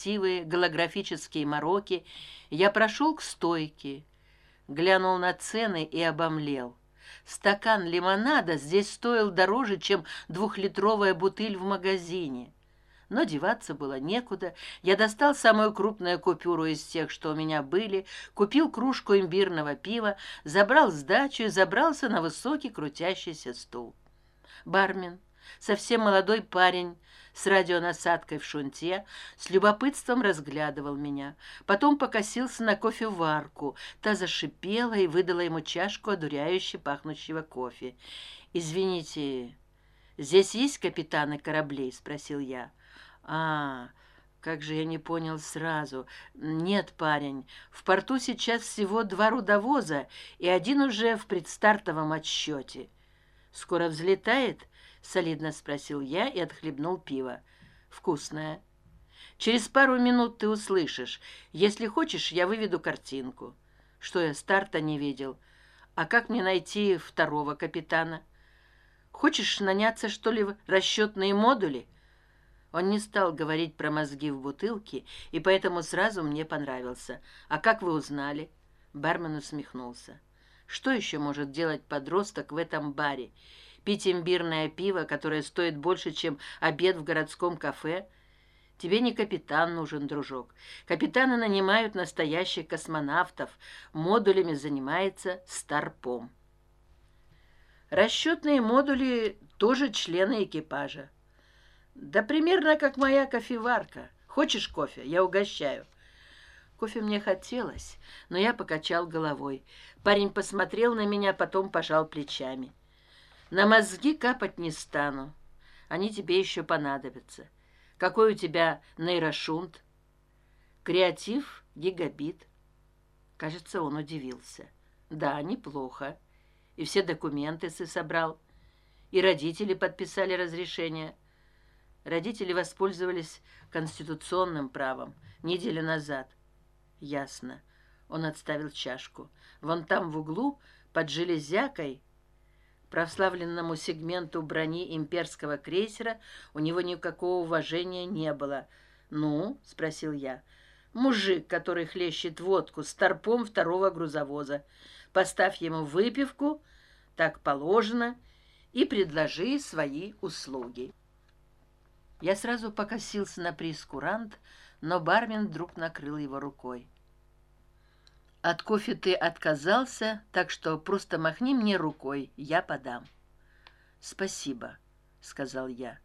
красивые голографические мороки. Я прошел к стойке глянул на цены и обомлел. Стакан лимонада здесь стоил дороже чем двухлитровая бутыль в магазине. Но деваться было некуда. Я достал самую крупную купюру из тех что у меня были купил кружку имбирного пива забрал сдачу и забрался на высокий крутящийся стул. Бармен совсем молодой парень с радионасадкой в шунте с любопытством разглядывал меня. Потом покосился на кофеварку. Та зашипела и выдала ему чашку одуряюще пахнущего кофе. Извините здесь есть капитаны кораблей спросил я. А как же я не понял сразу. Нет парень в порту сейчас всего два рудовоза и один уже в предстартовом отсчете скоро взлетает солидно спросил я и отхлебнул пиво вкусное. Через пару минут ты услышишь. Если хочешь я выведу картинку. Что я старта не видел? А как мне найти второго капитана? Хочешь наняться что ли в расчетные модули? Он не стал говорить про мозги в бутылке и поэтому сразу мне понравился. А как вы узнали? Бармен усмехнулся. Что еще может делать подросток в этом баре пить имбирное пиво которое стоит больше чем обед в городском кафе? Тебе не капитан нужен дружок. Капитаны нанимают настоящих космонавтов. Модулями занимается старпом. Расчетные модули тоже члены экипажа. Да примерно как моя кофеварка. Хочешь кофе? Я угощаю. Кофе мне хотелось но я покачал головой. Парень посмотрел на меня потом пожал плечами на мозги капать не стану. Они тебе еще понадобятся. Какой у тебя нейрошунт? Креатив гигабит. Кажется он удивился. Да неплохо. И все документы ты собрал. И родители подписали разрешение. Родители воспользовались конституционным правом неделю назад. Ясно. Он отставил чашку. Вон там в углу под железякой прославленному сегменту брони имперского крейсера у него никакого уважения не было. Ну спросил я. Мужик который хлещет водку с торпом второго грузовоза. Поставь ему выпивку так положено и предложи свои услуги я сразу покосился на прескурант но бармен вдруг накрыл его рукой от кофе ты отказался так что просто махни мне рукой я подам спасибо сказал я.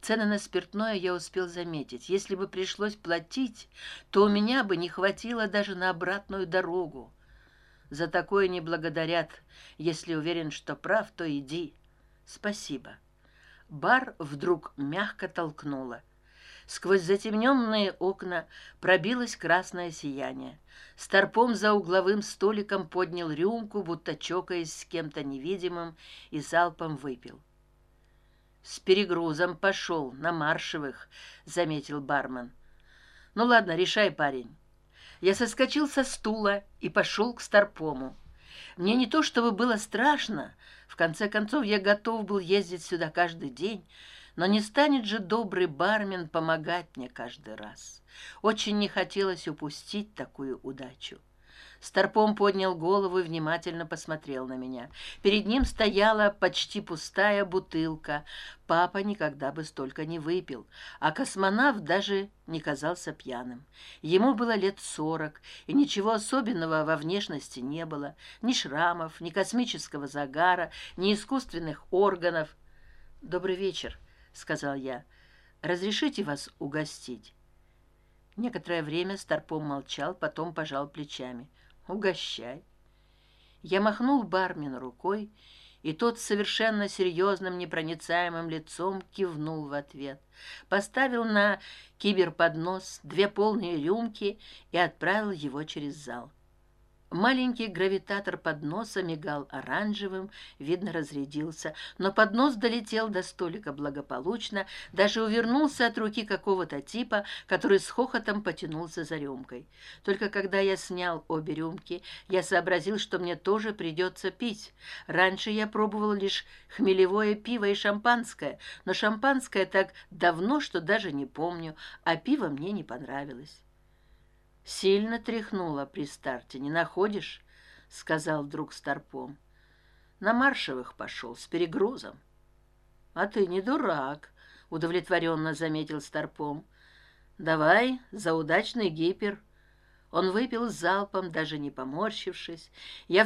Цены на спиртное я успел заметить. Если бы пришлось платить то у меня бы не хватило даже на обратную дорогу. За такое не благодарят. Если уверен что прав то иди спасибо бар вдруг мягко толкнуло сквозь затемненные окна пробилось красное сияние. Старпом за угловым столиком поднял рюмку будто чокаясь с кем то невидимым и залпом выпил. С перегрузом пошел на маршевых заметил бармен. Ну ладно решай парень я соскочил со стула и пошел к старпому мне не то чтобы было страшно. В конце концов я готов был ездить сюда каждый день но не станет же добрый бармен помогать мне каждый раз. Очень не хотелось упустить такую удачу старпом поднял голову и внимательно посмотрел на меня. Перед ним стояла почти пустая бутылка. Папа никогда бы столько не выпил а космонавт даже не казался пьяным. Ему было лет сорок и ничего особенного во внешности не было. Ни шрамов ни космического загара ни искусственных органов. Добрый вечер сказал я. Разрешите вас угостить? Некоторое время старпом молчал потом пожал плечами угощай. Я махнул бармену рукой и тот совершенно серьезным непроницаемым лицом кивнул в ответ. Поставил на киберподнос две полные рюмки и отправил его через зал маленький гравитатор подноса мигал оранжевым видно разрядился но поднос долетел до столика благополучно даже увернулся от руки какого то типа который с хохотом потянулся за рюмкой. Только когда я снял обе рюмки я сообразил что мне тоже придется пить. Раньше я пробовал лишь хмелевое пиво и шампанское но шампанское так давно что даже не помню а пиво мне не понравилось сильно тряхнула при старте не находишь сказал вдруг старпом на маршевых пошел с перегрузом а ты не дурак удовлетворенно заметил старпом давай за удачный гипер. Он выпил залпом даже не поморщившись. Я